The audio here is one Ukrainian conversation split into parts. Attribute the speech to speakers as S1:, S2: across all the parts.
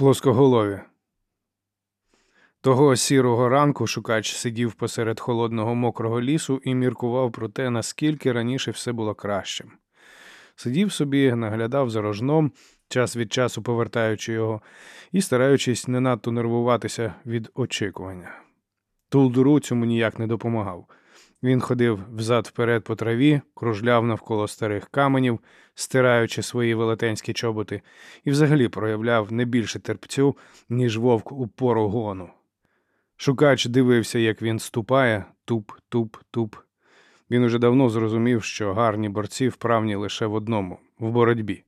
S1: Плоскоголові. Того сірого ранку шукач сидів посеред холодного мокрого лісу і міркував про те, наскільки раніше все було кращим. Сидів собі, наглядав за рожном, час від часу повертаючи його, і стараючись не надто нервуватися від очікування. Тулдуру цьому ніяк не допомагав. Він ходив взад-вперед по траві, кружляв навколо старих каменів, стираючи свої велетенські чоботи, і взагалі проявляв не більше терпцю, ніж вовк у пору гону. Шукач дивився, як він ступає, туп, туп, туп. Він уже давно зрозумів, що гарні борці вправні лише в одному в боротьбі.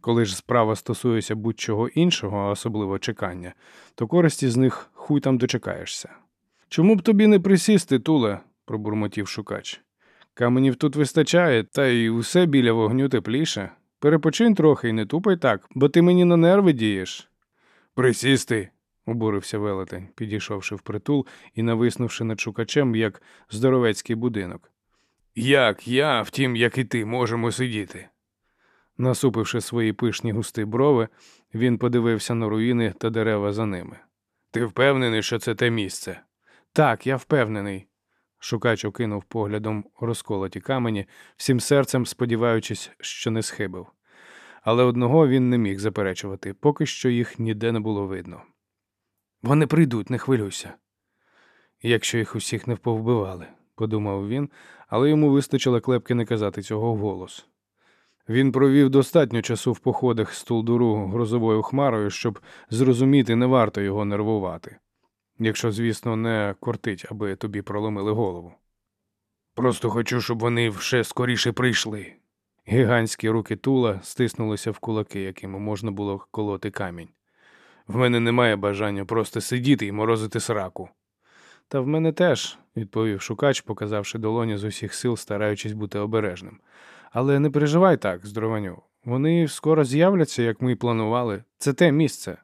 S1: Коли ж справа стосується будь-чого іншого, особливо чекання, то користі з них хуй там дочекаєшся. Чому б тобі не присісти, Туле? Пробурмотів шукач. Каменів тут вистачає, та й усе біля вогню тепліше. Перепочинь трохи і не тупай так, бо ти мені на нерви дієш. Присісти, обурився велетень, підійшовши впритул і нависнувши над шукачем, як здоровецький будинок. Як я, втім, як і ти, можемо сидіти. Насупивши свої пишні густі брови, він подивився на руїни та дерева за ними. Ти впевнений, що це те місце? Так, я впевнений. Шукач окинув поглядом розколоті камені, всім серцем сподіваючись, що не схибив. Але одного він не міг заперечувати, поки що їх ніде не було видно. Вони прийдуть, не хвилюйся. Якщо їх усіх не вповбивали, подумав він, але йому вистачило клепки не казати цього вголос. Він провів достатньо часу в походах з Тулдуру грозовою хмарою, щоб зрозуміти, не варто його нервувати якщо, звісно, не кортить, аби тобі проломили голову. Просто хочу, щоб вони ще скоріше прийшли. Гігантські руки тула стиснулися в кулаки, якими можна було колоти камінь. В мене немає бажання просто сидіти і морозити сраку. Та в мене теж, відповів шукач, показавши долоні з усіх сил, стараючись бути обережним. Але не переживай так, здорованю. Вони скоро з'являться, як ми й планували. Це те місце.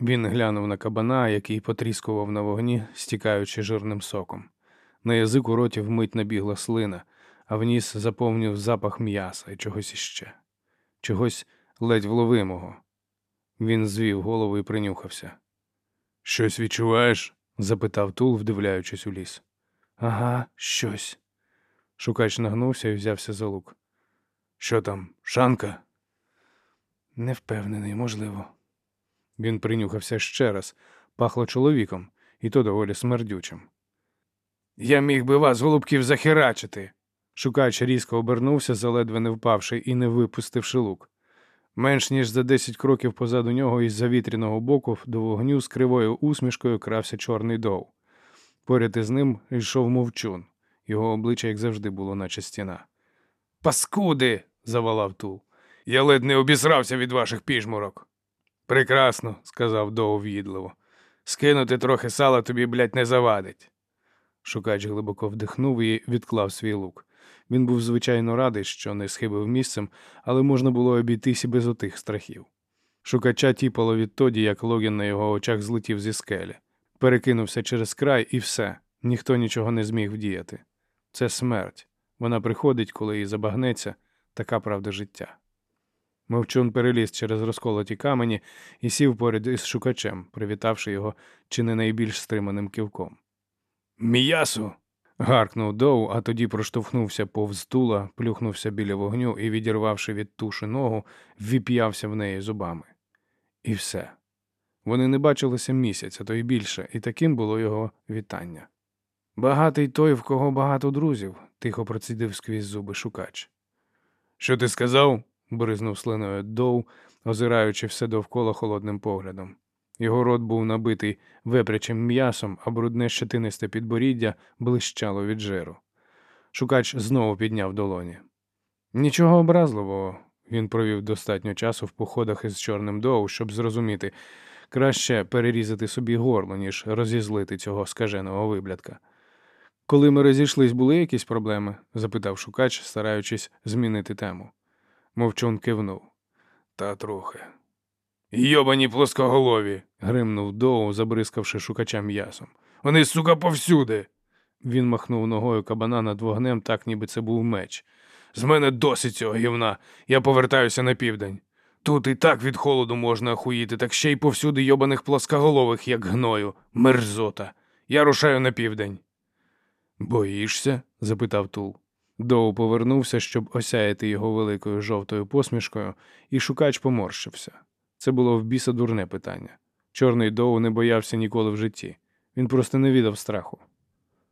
S1: Він глянув на кабана, який потріскував на вогні, стікаючи жирним соком. На язик у роті вмить набігла слина, а в ніс заповнив запах м'яса і чогось іще, чогось ледь вловимого. Він звів голову і принюхався. Щось відчуваєш? запитав Тул, вдивляючись у ліс. Ага, щось. Шукач нагнувся і взявся за лук. Що там, шанка? Не впевнений, можливо. Він принюхався ще раз, пахло чоловіком, і то доволі смердючим. Я міг би вас, голубків, захерачити. Шукач різко обернувся, заледве не впавши і не випустивши лук. Менш ніж за десять кроків позаду нього із завітряного боку до вогню з кривою усмішкою крався чорний дов. Поряд із ним йшов мовчун. Його обличчя, як завжди, було, наче стіна. Паскуди. завалав Тул. Я ледь не обісрався від ваших піжмурок. Прекрасно, сказав Доу в'їдливо. Скинути трохи сала тобі, блядь, не завадить. Шукач глибоко вдихнув і відклав свій лук. Він був звичайно радий, що не схибив місцем, але можна було обійтись і без отих страхів. Шукача тіпало відтоді, як Логін на його очах злетів зі скелі, перекинувся через край і все, ніхто нічого не зміг вдіяти. Це смерть. Вона приходить, коли їй забагнеться, така правда життя. Мовчун переліз через розколоті камені і сів поряд із шукачем, привітавши його чи не найбільш стриманим кивком. М'ясо. гаркнув Доу, а тоді проштовхнувся повз тула, плюхнувся біля вогню і, відірвавши від туші ногу, ввіп'явся в неї зубами. І все. Вони не бачилися місяця, то й більше, і таким було його вітання. Багатий той, в кого багато друзів, тихо процідив сквізь зуби шукач. Що ти сказав? Бризнув слиною Доу, озираючи все довкола холодним поглядом. Його рот був набитий вепрячим м'ясом, а брудне щетинисте підборіддя блищало від жиру. Шукач знову підняв долоні. Нічого образливого. Він провів достатньо часу в походах із чорним доу, щоб зрозуміти, краще перерізати собі горло, ніж розізлити цього скаженого виблядка. Коли ми розійшлись, були якісь проблеми? запитав шукач, стараючись змінити тему. Мовчун кивнув. Та трохи. Йобані плоскоголові. гримнув Доу, забризкавши шукача м'ясом. Вони, сука, повсюди. Він махнув ногою кабана над вогнем, так ніби це був меч. З мене досить цього гівна. Я повертаюся на південь. Тут і так від холоду можна охуїти, так ще й повсюди йобаних плоскоголових, як гною. Мерзота. Я рушаю на південь. Боїшся? запитав Тул. Доу повернувся, щоб осяяти його великою жовтою посмішкою, і шукач поморщився. Це було в біса дурне питання. Чорний Доу не боявся ніколи в житті. Він просто не віддав страху.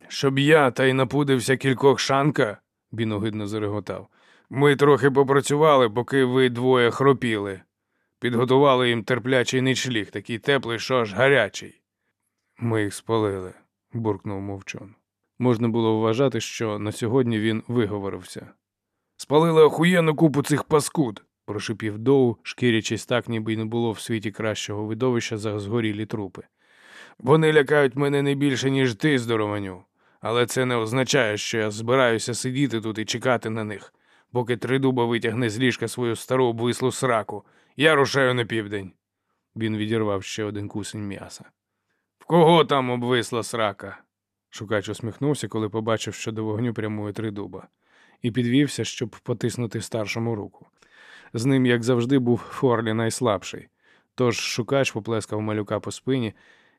S1: Щоб я та й напудився кількох шанка, він огидно зареготав. Ми трохи попрацювали, поки ви двоє хропіли. Підготували їм терплячий ничліг, такий теплий, що аж гарячий. Ми їх спалили, буркнув мовчон. Можна було вважати, що на сьогодні він виговорився. Спалили охуєнну купу цих паскуд, прошипів Доу, шкірячись так, ніби й не було в світі кращого видовища за згорілі трупи. Вони лякають мене не більше, ніж ти, здорованю, але це не означає, що я збираюся сидіти тут і чекати на них, поки тридуба витягне з ліжка свою стару обвислу сраку. Я рушаю на південь. Він відірвав ще один кусень м'яса. В кого там обвисла срака? Шукач усміхнувся, коли побачив, що до вогню прямує тридуба, і підвівся, щоб потиснути старшому руку. З ним, як завжди, був Форлі найслабший, тож шукач поплескав малюка по спині,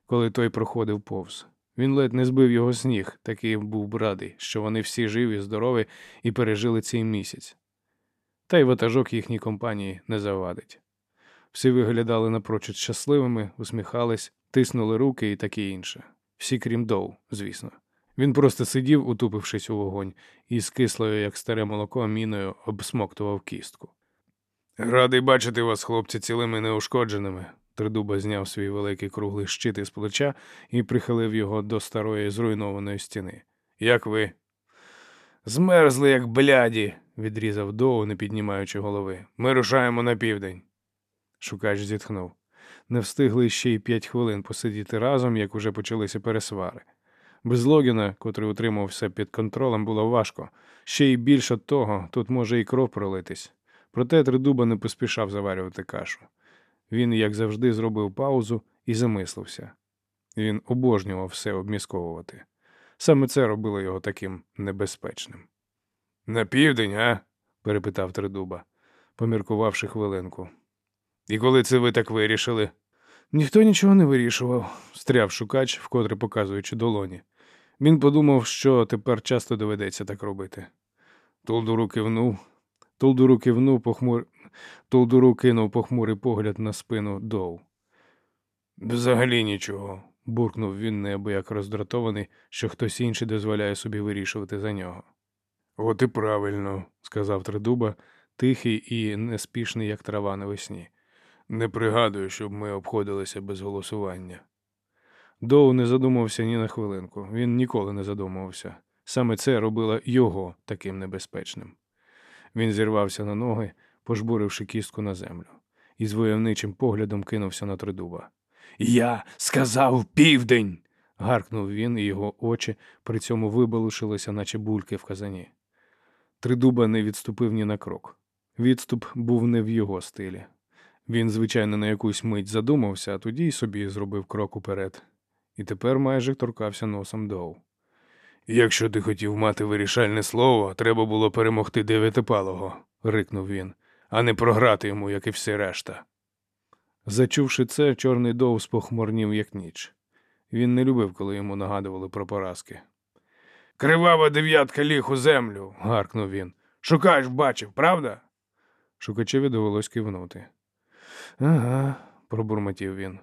S1: коли той проходив повз. Він ледь не збив його з ніг, такий був б радий, що вони всі живі, здорові і пережили цей місяць. Та й ватажок їхній компанії не завадить. Всі виглядали напрочуд щасливими, усміхались, тиснули руки і таке інше. Всі крім Доу, звісно. Він просто сидів, утупившись у вогонь, і з кислою, як старе молоко, міною обсмоктував кістку. Радий бачити вас, хлопці, цілими неушкодженими. Тридуба зняв свій великий круглий щит із плеча і прихилив його до старої зруйнованої стіни. Як ви? Змерзли, як бляді, відрізав Доу, не піднімаючи голови. Ми рушаємо на південь. Шукач зітхнув. Не встигли ще й п'ять хвилин посидіти разом, як уже почалися пересвари. Без Логіна, котрий утримав під контролем, було важко. Ще й більше того, тут може і кров пролитись. Проте Тридуба не поспішав заварювати кашу. Він, як завжди, зробив паузу і замислився. Він обожнював все обмісковувати. Саме це робило його таким небезпечним. На південь, а? перепитав Тридуба, поміркувавши хвилинку. І коли це ви так вирішили? Ніхто нічого не вирішував, стряв шукач, вкотре показуючи долоні. Він подумав, що тепер часто доведеться так робити. Толдуру кивнув, Толдуру кивнув похмур... Толдуру кинув похмурий погляд на спину Доу. Взагалі нічого, буркнув він неабияк роздратований, що хтось інший дозволяє собі вирішувати за нього. От і правильно, сказав Тридуба, тихий і неспішний, як трава навесні. Не пригадую, щоб ми обходилися без голосування. Доу не задумався ні на хвилинку. Він ніколи не задумувався. Саме це робило його таким небезпечним. Він зірвався на ноги, пожбуривши кістку на землю, і з войовничим поглядом кинувся на тридуба. Я сказав південь. гаркнув він, і його очі при цьому вибалушилися, наче бульки в казані. Тридуба не відступив ні на крок. Відступ був не в його стилі. Він, звичайно, на якусь мить задумався, а тоді й собі зробив крок уперед, і тепер майже торкався носом доу. Якщо ти хотів мати вирішальне слово, треба було перемогти дев'ятипалого, рикнув він, а не програти йому, як і все решта. Зачувши це, чорний дов спохмурнів, як ніч. Він не любив, коли йому нагадували про поразки. Кривава дев'ятка ліг у землю, гаркнув він. Шукач бачив, правда? Шукачеві довелось кивнути. Ага, пробурмотів він.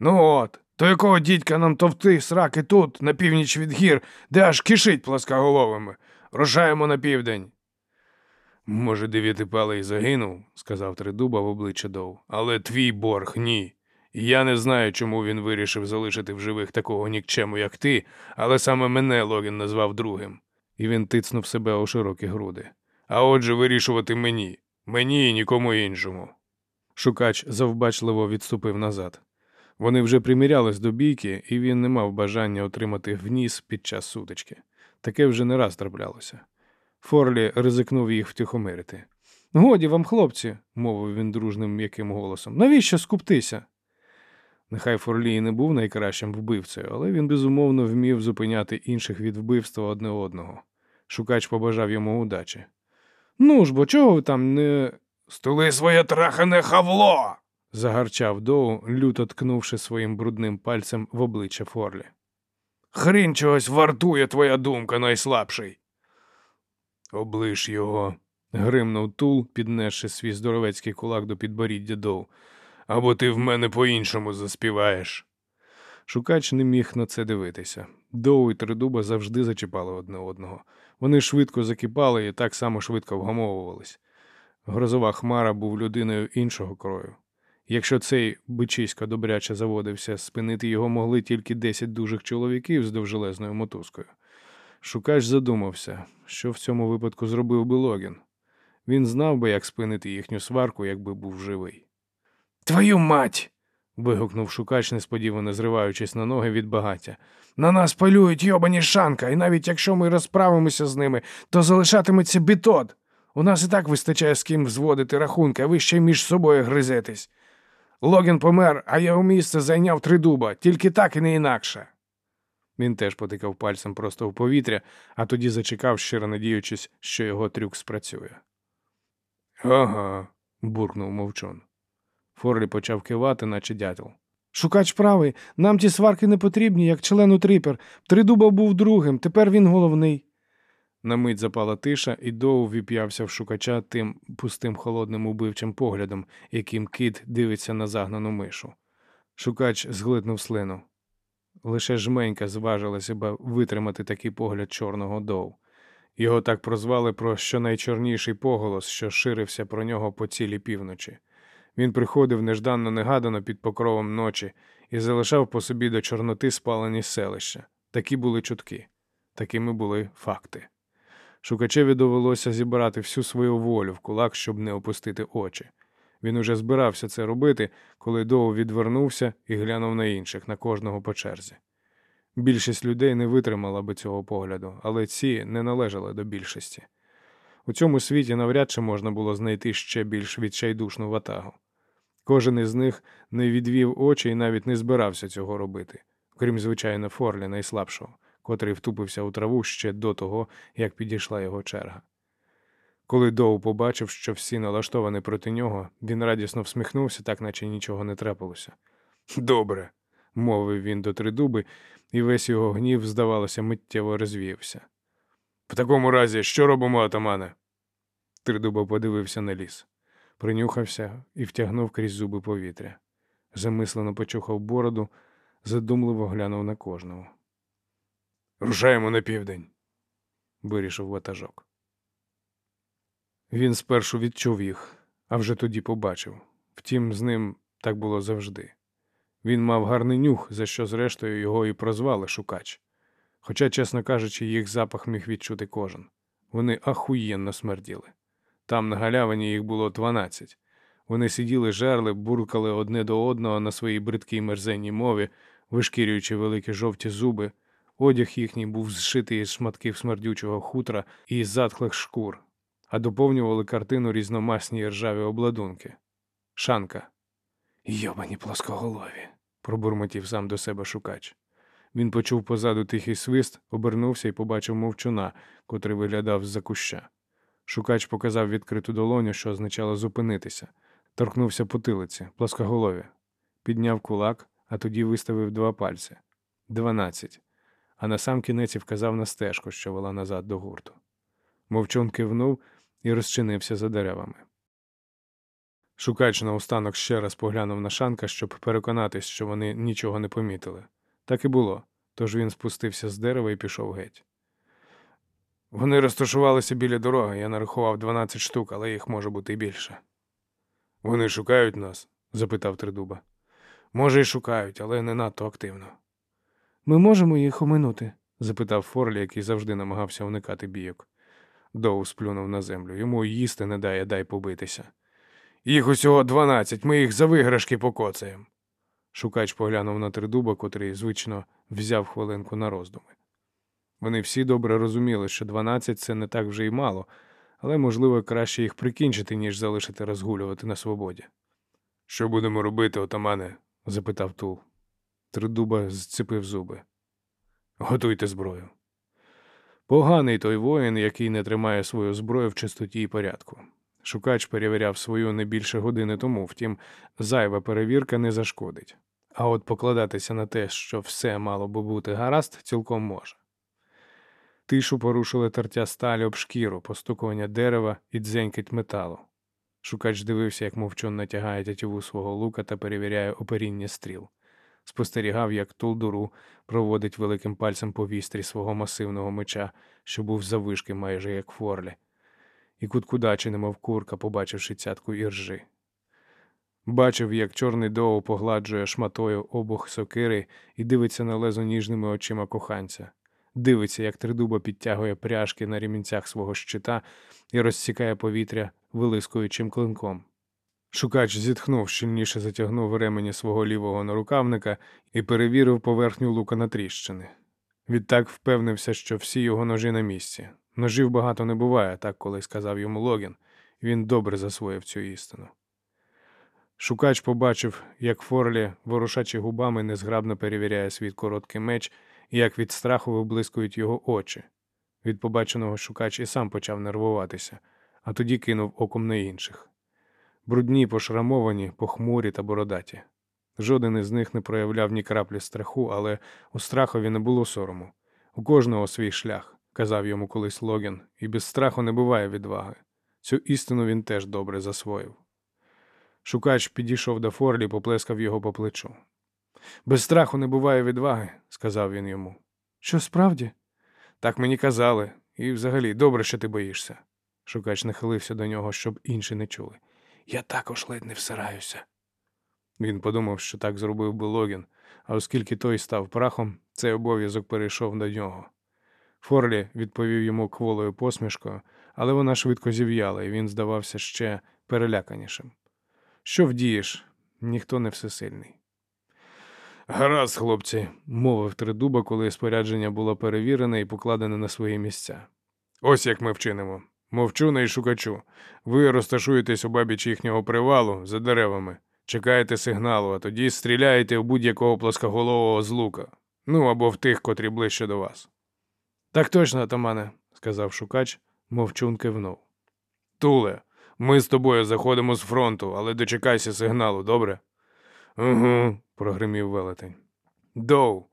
S1: Ну от, то якого дідька нам товти сраки тут, на північ від гір, де аж кишить плоскоголовими. Рушаємо на південь. Може, дев'ятипалий загинув, сказав Тридуба в обличчя Дов, але твій борг ні. Я не знаю, чому він вирішив залишити в живих такого нікчему, як ти, але саме мене Логін назвав другим. І він тицнув себе у широкі груди. А отже, вирішувати мені, мені і нікому іншому. Шукач завбачливо відступив назад. Вони вже примірялись до бійки, і він не мав бажання отримати вніс під час сутички. Таке вже не раз траплялося. Форлі ризикнув їх втихомирити. Годі вам, хлопці, мовив він дружним м'яким голосом. Навіщо скуптися? Нехай Форлі і не був найкращим вбивцею, але він безумовно вмів зупиняти інших від вбивства одне одного. Шукач побажав йому удачі. Ну ж бо чого ви там не. Стули своє трахане хавло. загарчав Доу, люто ткнувши своїм брудним пальцем в обличчя Форлі. Хрін чогось вартує твоя думка, найслабший. Облиш його, гримнув Тул, піднесши свій здоровецький кулак до підборіддя Доу. Або ти в мене по-іншому заспіваєш. Шукач не міг на це дивитися. Доу і Тридуба завжди зачіпали одне одного. Вони швидко закипали і так само швидко вгамовувались. Грозова хмара був людиною іншого крою. Якщо цей бичисько добряче заводився, спинити його могли тільки десять дужих чоловіків з довжелезною мотузкою. Шукач задумався, що в цьому випадку зробив би Логін. Він знав би, як спинити їхню сварку, якби був живий. Твою мать. вигукнув шукач, несподівано зриваючись на ноги від багаття. На нас полюють йобані шанка, і навіть якщо ми розправимося з ними, то залишатиметься бітод. У нас і так вистачає з ким зводити рахунки, а ви ще між собою гризетесь. Логін помер, а його місце зайняв три дуба, тільки так і не інакше. Він теж потикав пальцем просто в повітря, а тоді зачекав, щиро надіючись, що його трюк спрацює. Ага, буркнув мовчун. Форлі почав кивати, наче дятел. Шукач правий, нам ті сварки не потрібні, як члену трипер. Тридуба був другим, тепер він головний. На мить запала тиша, і Доу віп'явся в шукача тим пустим холодним убивчим поглядом, яким кит дивиться на загнану мишу. Шукач зглитнув слину. Лише жменька зважила себе витримати такий погляд чорного Доу. Його так прозвали про щонайчорніший поголос, що ширився про нього по цілій півночі. Він приходив нежданно негадано під покровом ночі і залишав по собі до чорноти спалені селища. Такі були чутки, такими були факти. Шукачеві довелося зібрати всю свою волю в кулак, щоб не опустити очі. Він уже збирався це робити, коли Доу відвернувся і глянув на інших, на кожного по черзі. Більшість людей не витримала би цього погляду, але ці не належали до більшості. У цьому світі навряд чи можна було знайти ще більш відчайдушну ватагу. Кожен із них не відвів очі і навіть не збирався цього робити, крім звичайно, Форлі найслабшого, котрий втупився у траву ще до того, як підійшла його черга. Коли Доу побачив, що всі налаштовані проти нього, він радісно всміхнувся, так наче нічого не трапилося. Добре, мовив він до тридуби, і весь його гнів, здавалося, миттєво розвіявся. В такому разі, що робимо, атамане? Тридуба подивився на ліс, принюхався і втягнув крізь зуби повітря. Замислено почухав бороду, задумливо глянув на кожного. Рушаємо на південь, вирішив ватажок. Він спершу відчув їх, а вже тоді побачив. Втім, з ним так було завжди. Він мав гарний нюх, за що, зрештою, його і прозвали шукач. Хоча, чесно кажучи, їх запах міг відчути кожен. Вони ахуєнно смерділи. Там на галявині їх було дванадцять. Вони сиділи, жерли, буркали одне до одного на своїй бридкій мерзенній мові, вишкірюючи великі жовті зуби. Одяг їхній був зшитий із шматків смердючого хутра і затхлих шкур, а доповнювали картину різномасні ржаві обладунки. Шанка. Йобані плоскоголові, пробурмотів сам до себе шукач. Він почув позаду тихий свист, обернувся і побачив мовчуна, котрий виглядав з-за куща. Шукач показав відкриту долоню, що означало зупинитися, торкнувся потилиці, плоскоголові, підняв кулак, а тоді виставив два пальці дванадцять, а на сам кінець і вказав на стежку, що вела назад до гурту. Мовчун кивнув і розчинився за деревами. Шукач наостанок ще раз поглянув на шанка, щоб переконатись, що вони нічого не помітили. Так і було, тож він спустився з дерева і пішов геть. Вони розташувалися біля дороги, я нарахував 12 штук, але їх може бути і більше. Вони шукають нас? запитав Тридуба. Може, і шукають, але не надто активно. Ми можемо їх оминути? запитав Форлі, який завжди намагався уникати бійок. Доу сплюнув на землю. Йому їсти не дає, дай побитися. Їх усього дванадцять, ми їх за виграшки покоцаємо. Шукач поглянув на тридуба, котрий звично взяв хвилинку на роздуми. Вони всі добре розуміли, що дванадцять це не так вже й мало, але, можливо, краще їх прикінчити, ніж залишити розгулювати на свободі. Що будемо робити, отамане? запитав Тул. Тридуба зцепив зуби. Готуйте зброю. Поганий той воїн, який не тримає свою зброю в чистоті і порядку. Шукач перевіряв свою не більше години тому, втім, зайва перевірка не зашкодить. А от покладатися на те, що все мало би бути гаразд, цілком може. Тишу порушили тертя сталі об шкіру, постукування дерева і дзенькить металу. Шукач дивився, як мовчун натягає тятіву свого лука та перевіряє оперіння стріл. Спостерігав, як Тулдуру проводить великим пальцем по вістрі свого масивного меча, що був завишки майже як форлі, і куткудачі, немов курка, побачивши цятку іржи. Бачив, як чорний доу погладжує шматою обох сокири і дивиться на лезо ніжними очима коханця. Дивиться, як тридуба підтягує пряжки на рімінцях свого щита і розсікає повітря вилискуючим клинком. Шукач зітхнув, щільніше затягнув ремені свого лівого нарукавника і перевірив поверхню лука на тріщини. Відтак впевнився, що всі його ножі на місці. Ножів багато не буває, так колись сказав йому Логін. Він добре засвоїв цю істину. Шукач побачив, як Форлі, ворушачи губами, незграбно перевіряє свій короткий меч і як від страху виблискують його очі. Від побаченого шукач і сам почав нервуватися, а тоді кинув оком на інших. Брудні, пошрамовані, похмурі та бородаті. Жоден із них не проявляв ні краплі страху, але у страхові не було сорому. У кожного свій шлях, казав йому колись Логін, і без страху не буває відваги. Цю істину він теж добре засвоїв. Шукач підійшов до Форлі поплескав його по плечу. Без страху не буває відваги, сказав він йому. Що справді? Так мені казали, і взагалі добре, що ти боїшся. Шукач нахилився до нього, щоб інші не чули. Я також ледь не всираюся. Він подумав, що так зробив би Логін, а оскільки той став прахом, цей обов'язок перейшов до нього. Форлі відповів йому кволою посмішкою, але вона швидко зів'яла, і він здавався ще переляканішим. Що вдієш? Ніхто не всесильний. Гаразд, хлопці, мовив тридуба, коли спорядження було перевірене і покладене на свої місця. Ось як ми вчинимо. Мовчуна і шукачу. Ви розташуєтесь у бабіч їхнього привалу за деревами, чекаєте сигналу, а тоді стріляєте в будь-якого плоскоголового з лука. Ну або в тих, котрі ближче до вас. Так точно, атамане, сказав шукач, мовчун кивнув. Туле, ми з тобою заходимо з фронту, але дочекайся сигналу, добре? Угу, прогримів велетень. Доу,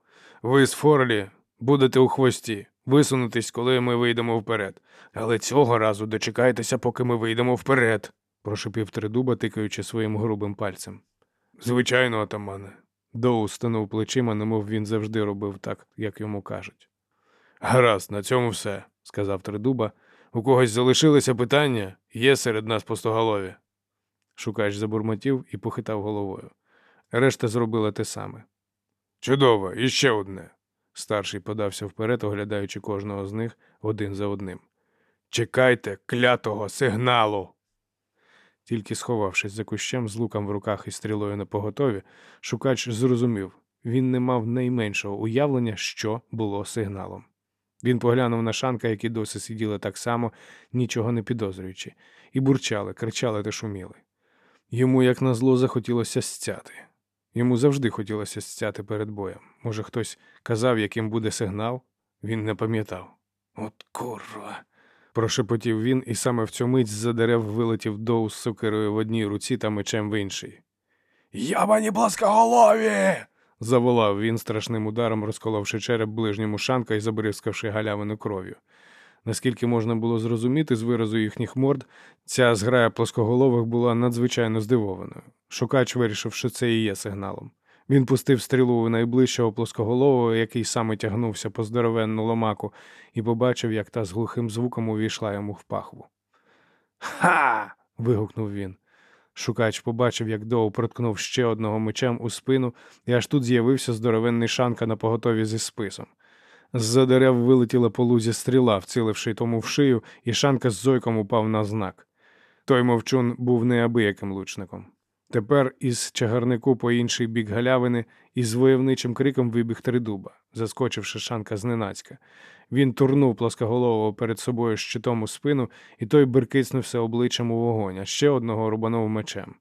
S1: ви з Форлі будете у хвості, висунутись, коли ми вийдемо вперед. Але цього разу дочекайтеся, поки ми вийдемо вперед, прошепів тридуба, тикаючи своїм грубим пальцем. Звичайно, атамане. Доу стинув плечима, немов він завжди робив так, як йому кажуть. Гаразд, на цьому все, сказав тридуба. У когось залишилися питання, є серед нас пустоголові. Шукач забурмотів і похитав головою. Решта зробила те саме. Чудово, і ще одне. Старший подався вперед, оглядаючи кожного з них один за одним. Чекайте клятого сигналу. Тільки сховавшись за кущем з луком в руках і стрілою на поготові, шукач зрозумів він не мав найменшого уявлення, що було сигналом. Він поглянув на шанка, які досі сиділи так само, нічого не підозрюючи, і бурчали, кричали та шуміли. Йому, як назло, захотілося стяти. Йому завжди хотілося стяти перед боєм. Може, хтось казав, яким буде сигнал? Він не пам'ятав. От курва. прошепотів він, і саме в цю мить з-за дерев вилетів доу з сокирою в одній руці та мечем в іншій. Ябані плоскоголові! заволав він страшним ударом, розколовши череп ближньому шанка і забризкавши галявину кров'ю. Наскільки можна було зрозуміти з виразу їхніх морд, ця зграя плоскоголових була надзвичайно здивованою. Шукач вирішив, що це і є сигналом. Він пустив стрілу у найближчого плоскоголового, який саме тягнувся по здоровенну ломаку, і побачив, як та з глухим звуком увійшла йому в пахву. Ха. вигукнув він. Шукач побачив, як Доу проткнув ще одного мечем у спину, і аж тут з'явився здоровенний шанка на поготові зі списом. З-за дерев вилетіла по лузі стріла, вциливши тому в шию, і шанка з зойком упав на знак. Той мовчун був неабияким лучником. Тепер із чагарнику по інший бік галявини із войовничим криком вибіг тридуба, заскочивши шанка зненацька. Він турнув плоскоголового перед собою щитом у спину, і той беркиснувся обличчям у вогонь, а ще одного рубанув мечем.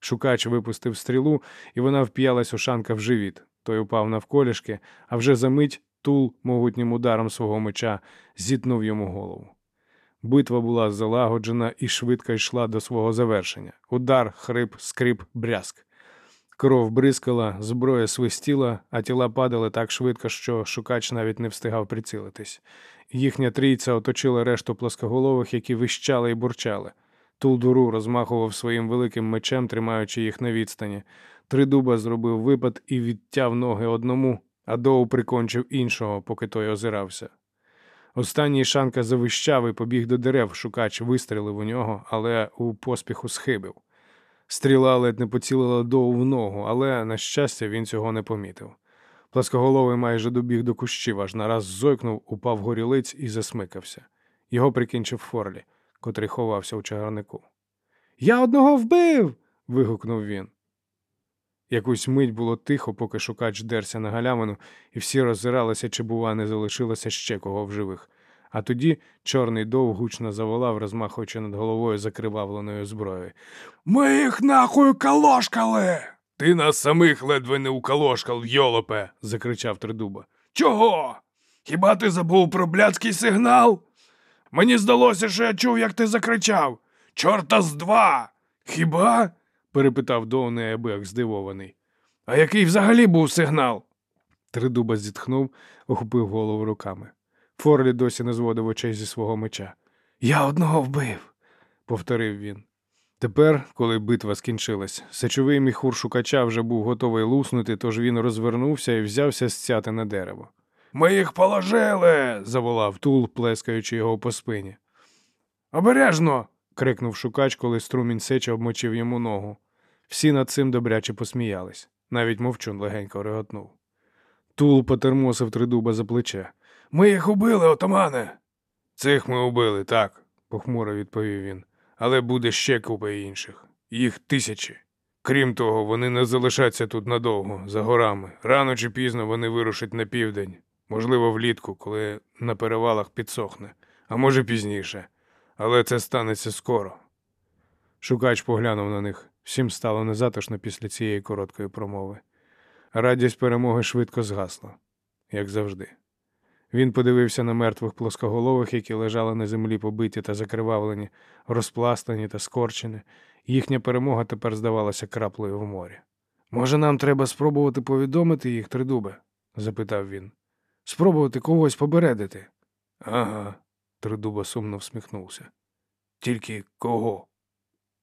S1: Шукач випустив стрілу, і вона вп'ялась у шанка в живіт. Той упав навколішки, а вже за мить тул могутнім ударом свого меча зітнув йому голову. Битва була залагоджена і швидко йшла до свого завершення. Удар, хрип, скрип, брязк. Кров бризкала, зброя свистіла, а тіла падали так швидко, що шукач навіть не встигав прицілитись. Їхня трійця оточила решту плоскоголових, які вищали і бурчали. Тулдуру розмахував своїм великим мечем, тримаючи їх на відстані. Тридуба зробив випад і відтяв ноги одному, а Доу прикончив іншого, поки той озирався. Останній шанка завищав і побіг до дерев, шукач вистрілив у нього, але у поспіху схибив. Стріла ледь не поцілила Доу в ногу, але, на щастя, він цього не помітив. Пласкоголовий майже добіг до кущів, аж нараз зойкнув, упав горілиць і засмикався. Його прикінчив Форлі, котрий ховався у чагарнику. Я одного вбив. вигукнув він. Якусь мить було тихо, поки шукач дерся на галявину, і всі роззиралися, чи, бува, не залишилося ще кого в живих. А тоді чорний дов гучно заволав, розмахуючи над головою закривавленою зброєю. Ми їх нахуй калошкали. Ти нас самих ледве не укалошкав, йолопе. закричав Тридуба. Чого? Хіба ти забув про блядський сигнал? Мені здалося, що я чув, як ти закричав. Чорта з два. Хіба? Перепитав Доу неабияк здивований. А який взагалі був сигнал? Тридуба зітхнув, охопив голову руками. Форлі досі не зводив очей зі свого меча. Я одного вбив, повторив він. Тепер, коли битва скінчилась, сечовий міхур шукача вже був готовий луснути, тож він розвернувся і взявся стяти на дерево. Ми їх положили. заволав Тул, плескаючи його по спині. Обережно. Крикнув шукач, коли струмінь сеча обмочив йому ногу. Всі над цим добряче посміялись. Навіть мовчун легенько реготнув. Тул потермосив тридуба за плече. Ми їх убили, отамане. Цих ми убили, так, похмуро відповів він. Але буде ще купа інших. Їх тисячі. Крім того, вони не залишаться тут надовго, за горами. Рано чи пізно вони вирушать на південь, можливо, влітку, коли на перевалах підсохне, а може пізніше. Але це станеться скоро. Шукач поглянув на них. Всім стало незатишно після цієї короткої промови. Радість перемоги швидко згасла, як завжди. Він подивився на мертвих плоскоголових, які лежали на землі побиті та закривавлені, розпластані та скорчені. Їхня перемога тепер здавалася краплею в морі. Може, нам треба спробувати повідомити їх, тридубе? запитав він. Спробувати когось побередити. Ага, тридуба сумно всміхнувся. Тільки кого?